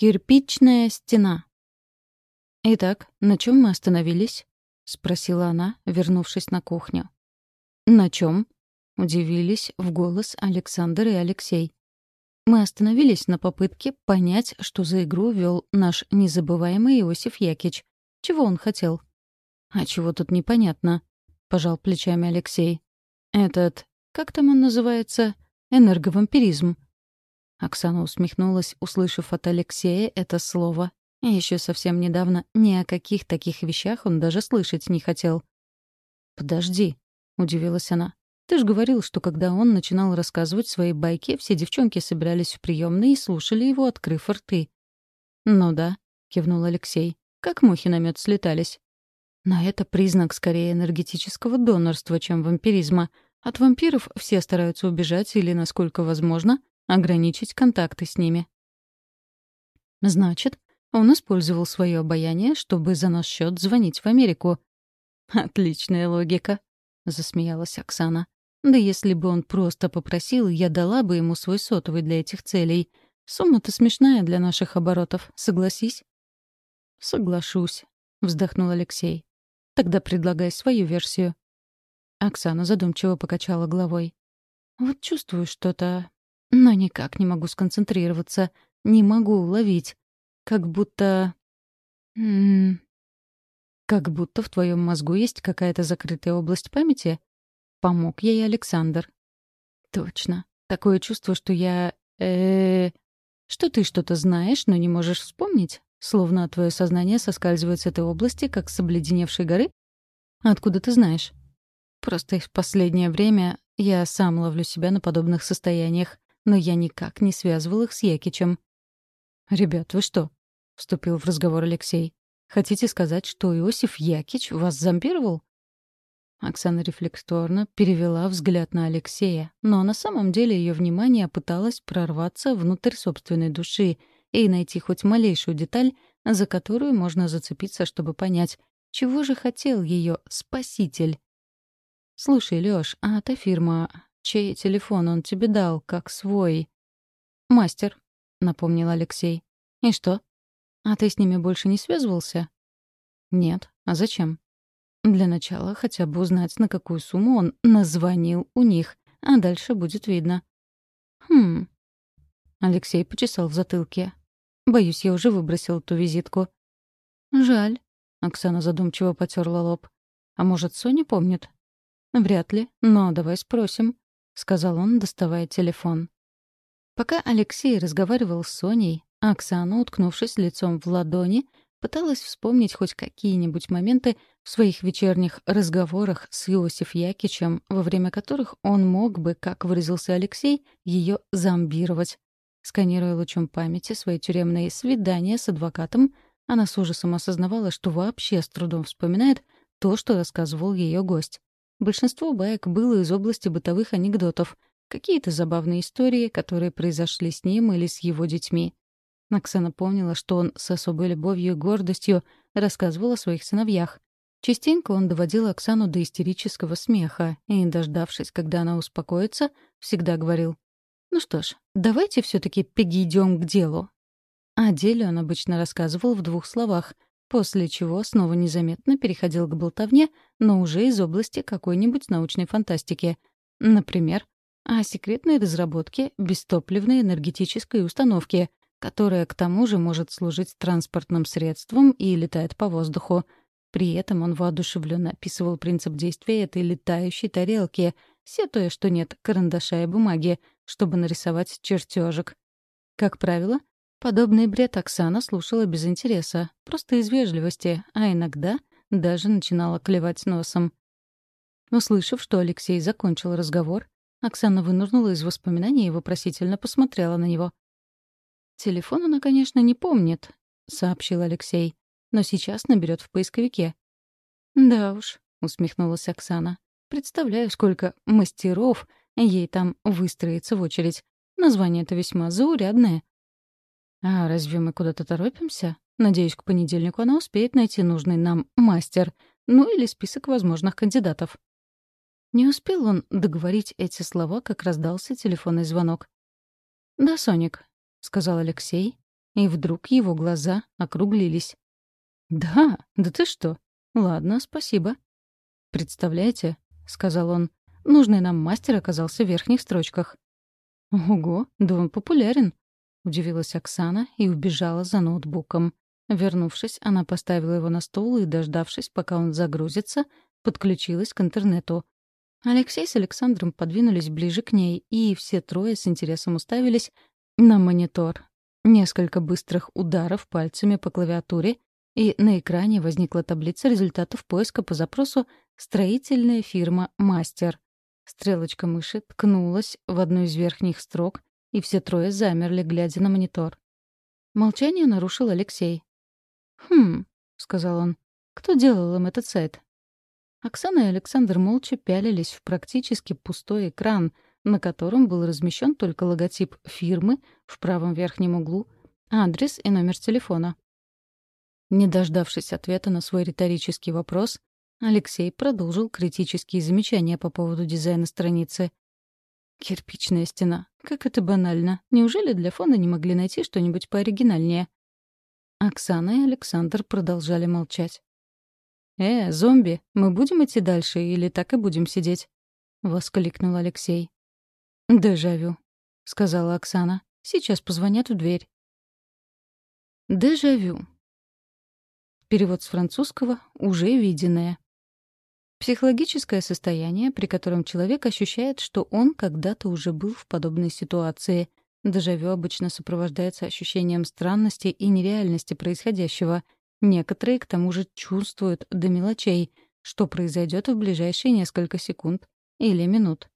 Кирпичная стена. «Итак, на чем мы остановились?» — спросила она, вернувшись на кухню. «На чем?» — удивились в голос Александр и Алексей. Мы остановились на попытке понять, что за игру вел наш незабываемый Иосиф Якич. Чего он хотел? «А чего тут непонятно?» — пожал плечами Алексей. «Этот... Как там он называется? Энерговампиризм». Оксана усмехнулась, услышав от Алексея это слово. И еще совсем недавно ни о каких таких вещах он даже слышать не хотел. «Подожди», — удивилась она. «Ты ж говорил, что когда он начинал рассказывать свои байки, все девчонки собирались в приемной и слушали его, открыв рты». «Ну да», — кивнул Алексей. «Как мухи на мед слетались». Но это признак скорее энергетического донорства, чем вампиризма. От вампиров все стараются убежать или, насколько возможно, ограничить контакты с ними. Значит, он использовал свое обаяние, чтобы за наш счет звонить в Америку. «Отличная логика», — засмеялась Оксана. «Да если бы он просто попросил, я дала бы ему свой сотовый для этих целей. Сумма-то смешная для наших оборотов, согласись?» «Соглашусь», — вздохнул Алексей. «Тогда предлагай свою версию». Оксана задумчиво покачала головой. «Вот чувствую что-то, но никак не могу сконцентрироваться, не могу уловить. Как будто... М -м, как будто в твоем мозгу есть какая-то закрытая область памяти? Помог ей Александр. Точно. Такое чувство, что я... Э, -э что ты что-то знаешь, но не можешь вспомнить? Словно твое сознание соскальзывает с этой области, как с обледеневшей горы? Откуда ты знаешь? Просто в последнее время я сам ловлю себя на подобных состояниях но я никак не связывал их с Якичем. «Ребят, вы что?» — вступил в разговор Алексей. «Хотите сказать, что Иосиф Якич вас зомбировал?» Оксана рефлекторно перевела взгляд на Алексея, но на самом деле ее внимание пыталось прорваться внутрь собственной души и найти хоть малейшую деталь, за которую можно зацепиться, чтобы понять, чего же хотел ее спаситель. «Слушай, Лёш, а та фирма Чей телефон он тебе дал, как свой?» «Мастер», — напомнил Алексей. «И что? А ты с ними больше не связывался?» «Нет. А зачем?» «Для начала хотя бы узнать, на какую сумму он назвонил у них, а дальше будет видно». «Хм...» Алексей почесал в затылке. «Боюсь, я уже выбросил ту визитку». «Жаль», — Оксана задумчиво потерла лоб. «А может, Соня помнит?» «Вряд ли, но давай спросим. — сказал он, доставая телефон. Пока Алексей разговаривал с Соней, Оксана, уткнувшись лицом в ладони, пыталась вспомнить хоть какие-нибудь моменты в своих вечерних разговорах с Иосиф Якичем, во время которых он мог бы, как выразился Алексей, ее зомбировать. Сканируя лучом памяти свои тюремные свидания с адвокатом, она с ужасом осознавала, что вообще с трудом вспоминает то, что рассказывал ее гость. Большинство баек было из области бытовых анекдотов, какие-то забавные истории, которые произошли с ним или с его детьми. Оксана помнила, что он с особой любовью и гордостью рассказывал о своих сыновьях. Частенько он доводил Оксану до истерического смеха и, дождавшись, когда она успокоится, всегда говорил «Ну что ж, давайте все таки перейдем к делу». О деле он обычно рассказывал в двух словах — после чего снова незаметно переходил к болтовне, но уже из области какой-нибудь научной фантастики. Например, о секретной разработке бестопливной энергетической установки, которая к тому же может служить транспортным средством и летает по воздуху. При этом он воодушевленно описывал принцип действия этой летающей тарелки, сетуя, что нет карандаша и бумаги, чтобы нарисовать чертежик. Как правило, Подобный бред Оксана слушала без интереса, просто из вежливости, а иногда даже начинала клевать носом. Услышав, что Алексей закончил разговор, Оксана вынырнула из воспоминаний и вопросительно посмотрела на него. «Телефон она, конечно, не помнит», — сообщил Алексей, «но сейчас наберет в поисковике». «Да уж», — усмехнулась Оксана. «Представляю, сколько мастеров ей там выстроится в очередь. Название-то весьма заурядное. «А разве мы куда-то торопимся? Надеюсь, к понедельнику она успеет найти нужный нам мастер, ну или список возможных кандидатов». Не успел он договорить эти слова, как раздался телефонный звонок. «Да, Соник», — сказал Алексей, и вдруг его глаза округлились. «Да? Да ты что? Ладно, спасибо». «Представляете?» — сказал он. «Нужный нам мастер оказался в верхних строчках». «Ого, да он популярен», — удивилась Оксана и убежала за ноутбуком. Вернувшись, она поставила его на стол и, дождавшись, пока он загрузится, подключилась к интернету. Алексей с Александром подвинулись ближе к ней, и все трое с интересом уставились на монитор. Несколько быстрых ударов пальцами по клавиатуре, и на экране возникла таблица результатов поиска по запросу «Строительная фирма «Мастер». Стрелочка мыши ткнулась в одну из верхних строк, и все трое замерли, глядя на монитор. Молчание нарушил Алексей. «Хм», — сказал он, — «кто делал им этот сайт?» Оксана и Александр молча пялились в практически пустой экран, на котором был размещен только логотип фирмы в правом верхнем углу, адрес и номер телефона. Не дождавшись ответа на свой риторический вопрос, Алексей продолжил критические замечания по поводу дизайна страницы. «Кирпичная стена. Как это банально. Неужели для фона не могли найти что-нибудь пооригинальнее?» Оксана и Александр продолжали молчать. «Э, зомби, мы будем идти дальше или так и будем сидеть?» — воскликнул Алексей. «Дежавю», — сказала Оксана. «Сейчас позвонят в дверь». «Дежавю». Перевод с французского «уже виденное». Психологическое состояние, при котором человек ощущает, что он когда-то уже был в подобной ситуации. Дежавю обычно сопровождается ощущением странности и нереальности происходящего — Некоторые, к тому же, чувствуют до мелочей, что произойдет в ближайшие несколько секунд или минут.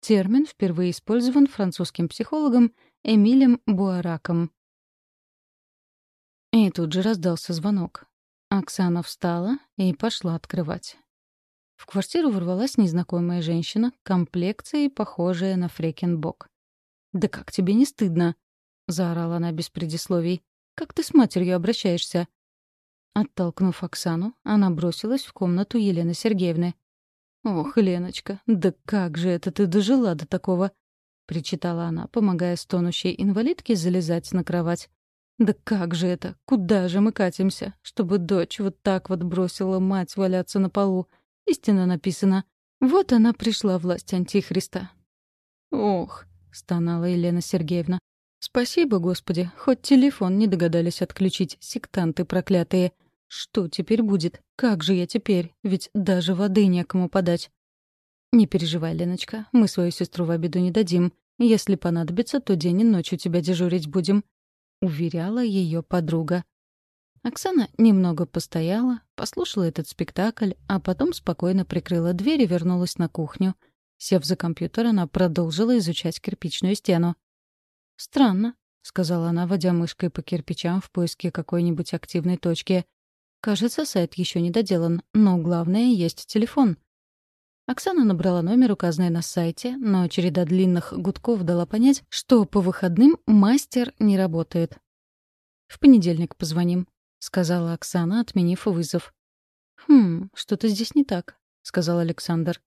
Термин впервые использован французским психологом Эмилем Буараком. И тут же раздался звонок. Оксана встала и пошла открывать. В квартиру ворвалась незнакомая женщина, комплекцией похожая на Фрекенбок. «Да как тебе не стыдно?» — заорала она без предисловий. «Как ты с матерью обращаешься? Оттолкнув Оксану, она бросилась в комнату Елены Сергеевны. «Ох, Леночка, да как же это ты дожила до такого?» — причитала она, помогая стонущей инвалидке залезать на кровать. «Да как же это? Куда же мы катимся? Чтобы дочь вот так вот бросила мать валяться на полу. Истинно написано. Вот она пришла власть Антихриста». «Ох», — стонала Елена Сергеевна. «Спасибо, Господи, хоть телефон не догадались отключить, сектанты проклятые. Что теперь будет? Как же я теперь? Ведь даже воды некому подать. Не переживай, Леночка, мы свою сестру в обиду не дадим. Если понадобится, то день и ночь у тебя дежурить будем. Уверяла ее подруга. Оксана немного постояла, послушала этот спектакль, а потом спокойно прикрыла дверь и вернулась на кухню. Сев за компьютер, она продолжила изучать кирпичную стену. «Странно», — сказала она, водя мышкой по кирпичам в поиске какой-нибудь активной точки. Кажется, сайт еще не доделан, но главное — есть телефон. Оксана набрала номер, указанный на сайте, но череда длинных гудков дала понять, что по выходным мастер не работает. «В понедельник позвоним», — сказала Оксана, отменив вызов. «Хм, что-то здесь не так», — сказал Александр.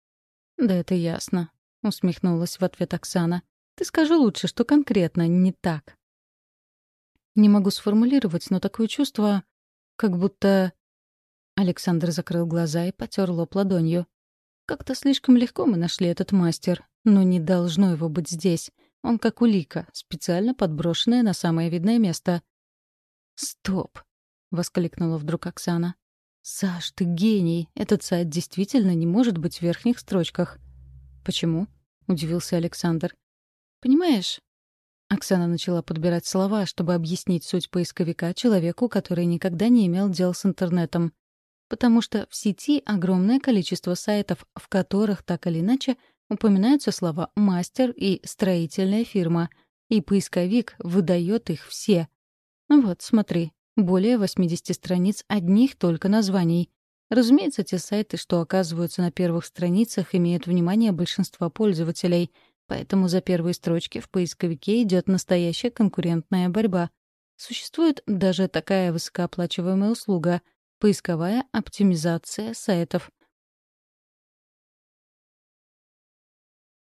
«Да это ясно», — усмехнулась в ответ Оксана. «Ты скажи лучше, что конкретно не так». Не могу сформулировать, но такое чувство, как будто... Александр закрыл глаза и потер лоб ладонью. Как-то слишком легко мы нашли этот мастер, но не должно его быть здесь. Он как улика, специально подброшенная на самое видное место. «Стоп!» — воскликнула вдруг Оксана. «Саш, ты гений! Этот сайт действительно не может быть в верхних строчках». «Почему?» — удивился Александр. «Понимаешь, Оксана начала подбирать слова, чтобы объяснить суть поисковика человеку, который никогда не имел дел с интернетом. Потому что в сети огромное количество сайтов, в которых так или иначе упоминаются слова «мастер» и «строительная фирма», и поисковик выдает их все. Вот, смотри, более 80 страниц одних только названий. Разумеется, те сайты, что оказываются на первых страницах, имеют внимание большинства пользователей — Поэтому за первые строчки в поисковике идет настоящая конкурентная борьба. Существует даже такая высокооплачиваемая услуга — поисковая оптимизация сайтов.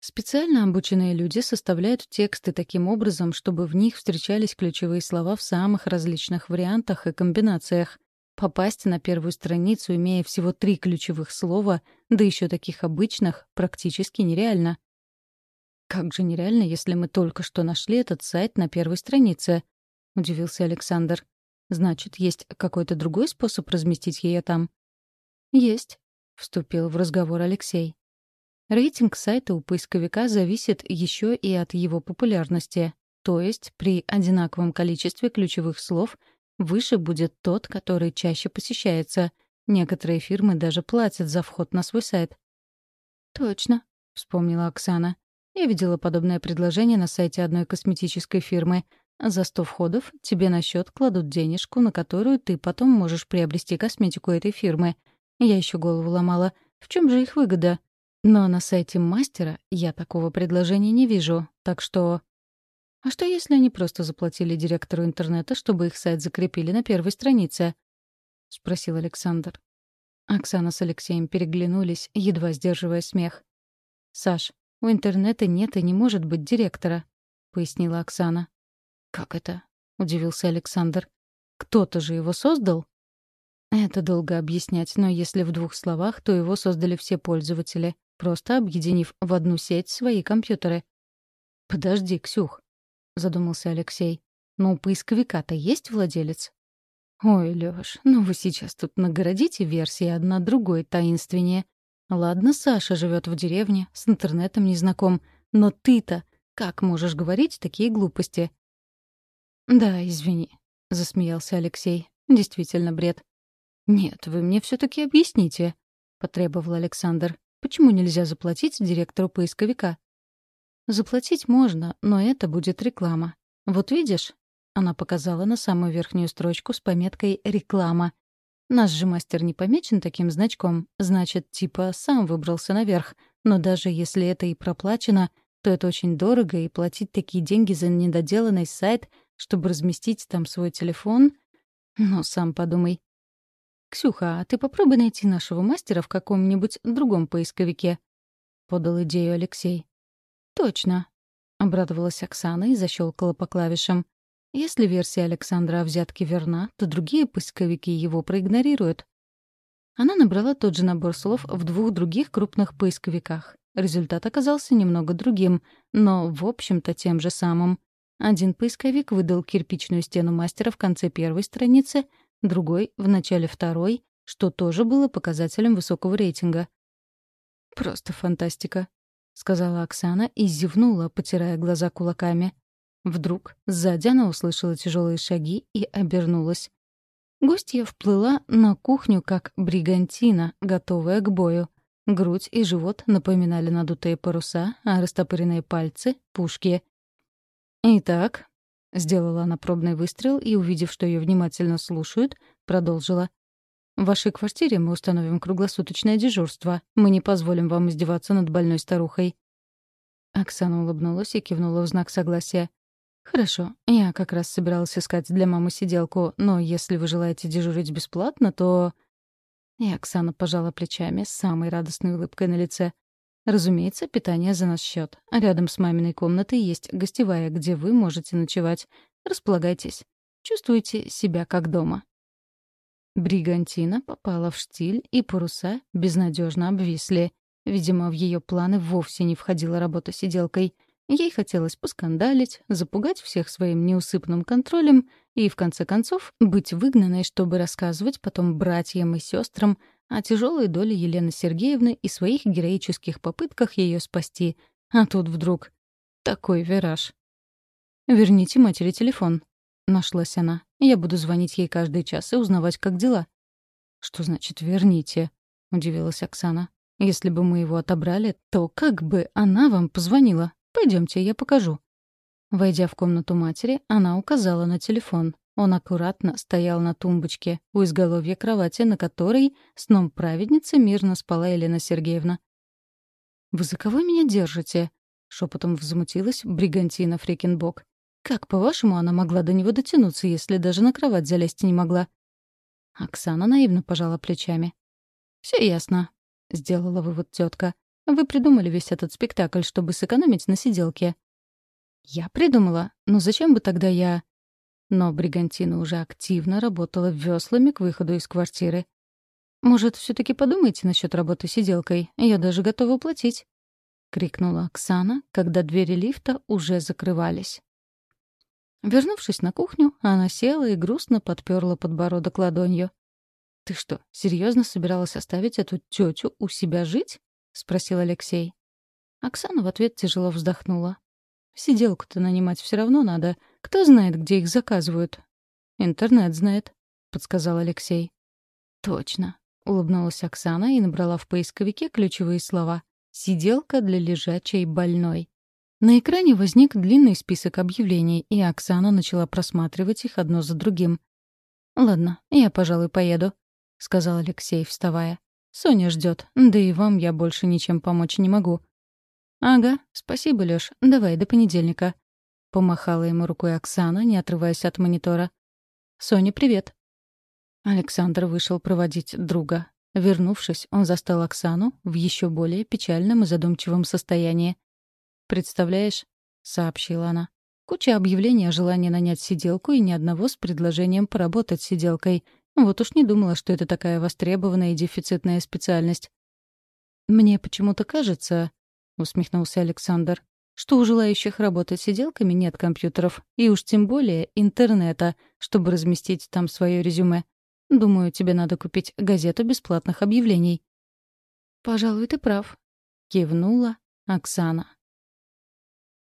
Специально обученные люди составляют тексты таким образом, чтобы в них встречались ключевые слова в самых различных вариантах и комбинациях. Попасть на первую страницу, имея всего три ключевых слова, да еще таких обычных, практически нереально. «Как же нереально, если мы только что нашли этот сайт на первой странице?» — удивился Александр. «Значит, есть какой-то другой способ разместить ее там?» «Есть», — вступил в разговор Алексей. Рейтинг сайта у поисковика зависит еще и от его популярности. То есть при одинаковом количестве ключевых слов Выше будет тот, который чаще посещается. Некоторые фирмы даже платят за вход на свой сайт. «Точно», — вспомнила Оксана. «Я видела подобное предложение на сайте одной косметической фирмы. За сто входов тебе на счет кладут денежку, на которую ты потом можешь приобрести косметику этой фирмы. Я еще голову ломала. В чем же их выгода? Но на сайте мастера я такого предложения не вижу, так что а что, если они просто заплатили директору интернета, чтобы их сайт закрепили на первой странице? — спросил Александр. Оксана с Алексеем переглянулись, едва сдерживая смех. «Саш, у интернета нет и не может быть директора», — пояснила Оксана. «Как это?» — удивился Александр. «Кто-то же его создал?» Это долго объяснять, но если в двух словах, то его создали все пользователи, просто объединив в одну сеть свои компьютеры. «Подожди, Ксюх, задумался Алексей. «Но у поисковика-то есть владелец?» «Ой, Лёш, ну вы сейчас тут нагородите версии одна другой таинственнее. Ладно, Саша живет в деревне, с интернетом не знаком, но ты-то как можешь говорить такие глупости?» «Да, извини», — засмеялся Алексей. «Действительно бред». «Нет, вы мне все таки объясните», — потребовал Александр. «Почему нельзя заплатить директору поисковика?» Заплатить можно, но это будет реклама. Вот видишь? Она показала на самую верхнюю строчку с пометкой «Реклама». Наш же мастер не помечен таким значком, значит, типа сам выбрался наверх. Но даже если это и проплачено, то это очень дорого, и платить такие деньги за недоделанный сайт, чтобы разместить там свой телефон... Ну, сам подумай. «Ксюха, а ты попробуй найти нашего мастера в каком-нибудь другом поисковике», — подал идею Алексей. «Точно», — обрадовалась Оксана и защелкала по клавишам. «Если версия Александра о взятке верна, то другие поисковики его проигнорируют». Она набрала тот же набор слов в двух других крупных поисковиках. Результат оказался немного другим, но, в общем-то, тем же самым. Один поисковик выдал кирпичную стену мастера в конце первой страницы, другой — в начале второй, что тоже было показателем высокого рейтинга. «Просто фантастика», сказала Оксана и зевнула, потирая глаза кулаками. Вдруг сзади она услышала тяжелые шаги и обернулась. Гостья вплыла на кухню как бригантина, готовая к бою. Грудь и живот напоминали надутые паруса, а растопыренные пальцы — пушки. «Итак», — сделала она пробный выстрел и, увидев, что ее внимательно слушают, продолжила. В вашей квартире мы установим круглосуточное дежурство. Мы не позволим вам издеваться над больной старухой». Оксана улыбнулась и кивнула в знак согласия. «Хорошо. Я как раз собиралась искать для мамы сиделку, но если вы желаете дежурить бесплатно, то...» И Оксана пожала плечами с самой радостной улыбкой на лице. «Разумеется, питание за наш счет. Рядом с маминой комнатой есть гостевая, где вы можете ночевать. Располагайтесь. Чувствуйте себя как дома». Бригантина попала в штиль, и паруса безнадежно обвисли. Видимо, в ее планы вовсе не входила работа сиделкой. Ей хотелось поскандалить, запугать всех своим неусыпным контролем и, в конце концов, быть выгнанной, чтобы рассказывать потом братьям и сестрам о тяжелой доле Елены Сергеевны и своих героических попытках ее спасти. А тут вдруг такой вираж. «Верните матери телефон», Нашлась она. Я буду звонить ей каждый час и узнавать, как дела. «Что значит «верните»?» — удивилась Оксана. «Если бы мы его отобрали, то как бы она вам позвонила? Пойдемте, я покажу». Войдя в комнату матери, она указала на телефон. Он аккуратно стоял на тумбочке у изголовья кровати, на которой сном праведницы мирно спала Елена Сергеевна. «Вы за кого меня держите?» — шепотом взмутилась Бригантина Фрикенбок. Как, по-вашему, она могла до него дотянуться, если даже на кровать залезть не могла? Оксана наивно пожала плечами. Все ясно», — сделала вывод тетка. Вы придумали весь этот спектакль, чтобы сэкономить на сиделке». «Я придумала? Но зачем бы тогда я...» Но Бригантина уже активно работала веслами к выходу из квартиры. «Может, все таки подумайте насчет работы сиделкой? Я даже готова платить», — крикнула Оксана, когда двери лифта уже закрывались. Вернувшись на кухню, она села и грустно подперла подбородок ладонью. «Ты что, серьезно собиралась оставить эту тетю у себя жить?» — спросил Алексей. Оксана в ответ тяжело вздохнула. «Сиделку-то нанимать все равно надо. Кто знает, где их заказывают?» «Интернет знает», — подсказал Алексей. «Точно», — улыбнулась Оксана и набрала в поисковике ключевые слова. «Сиделка для лежачей больной». На экране возник длинный список объявлений, и Оксана начала просматривать их одно за другим. «Ладно, я, пожалуй, поеду», — сказал Алексей, вставая. «Соня ждет, да и вам я больше ничем помочь не могу». «Ага, спасибо, Лёш. Давай, до понедельника», — помахала ему рукой Оксана, не отрываясь от монитора. «Соня, привет». Александр вышел проводить друга. Вернувшись, он застал Оксану в еще более печальном и задумчивом состоянии. «Представляешь?» — сообщила она. «Куча объявлений о желании нанять сиделку и ни одного с предложением поработать сиделкой. Вот уж не думала, что это такая востребованная и дефицитная специальность». «Мне почему-то кажется...» — усмехнулся Александр что у желающих работать сиделками нет компьютеров, и уж тем более интернета, чтобы разместить там свое резюме. Думаю, тебе надо купить газету бесплатных объявлений». «Пожалуй, ты прав», — кивнула Оксана.